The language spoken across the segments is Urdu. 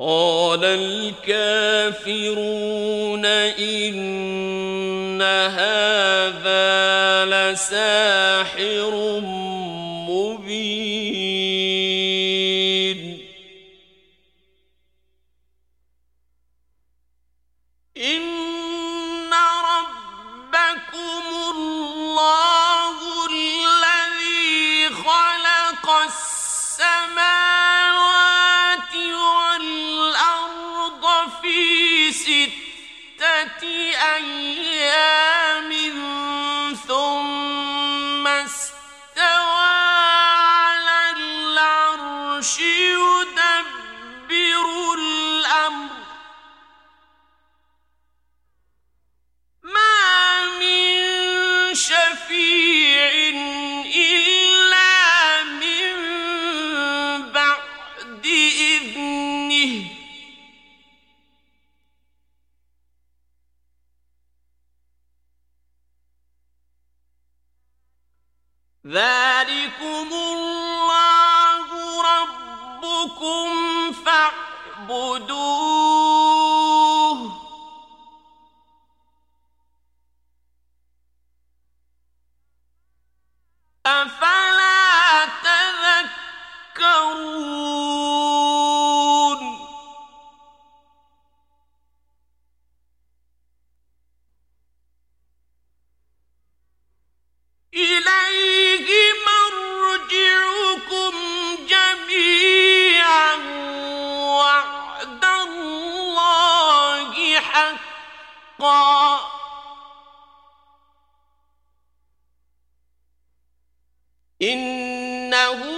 قال الكافرون إن هذا لساحر ستة أيام. ذلكم الله ربكم فاعبدوه إنه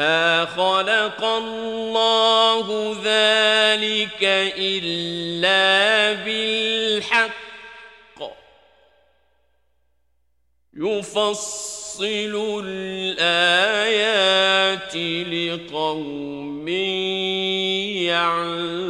ما خلق الله ذلك إلا بالحق. يفصل الآيات لقوم يعلمون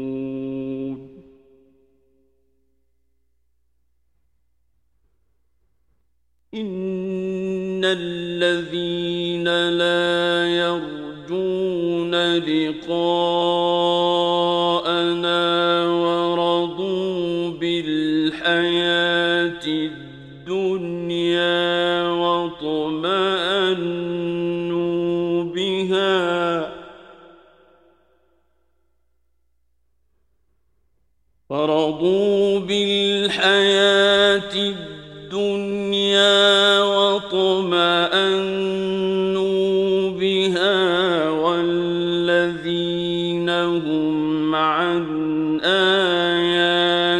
إن الذين لا يرجون لقاءنا ورضوا بالحياة الدنيا واطمأنوا بها ورضوا بالحياة الدنيا آياتنا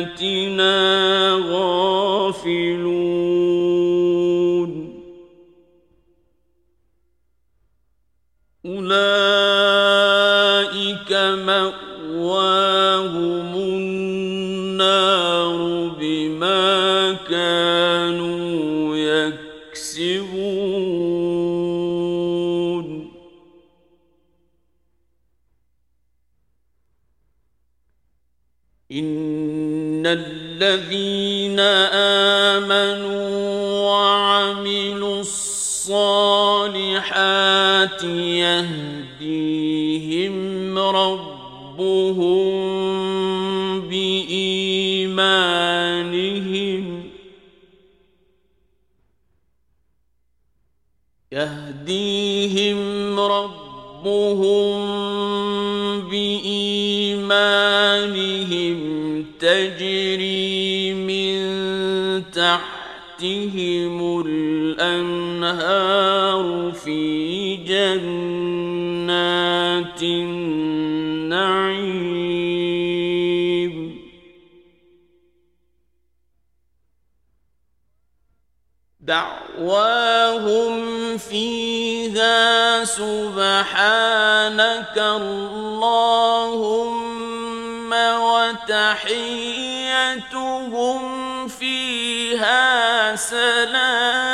غافلون. أولئك مأواهم النار. الذين آمنوا وعملوا الصالحات يهديهم ربهم بإيمانهم يهديهم ربهم بإيمانهم تجري تحتهم الأنهار في جنات النعيم. دعواهم فيها سبحانك اللهم وتحيتهم سلام.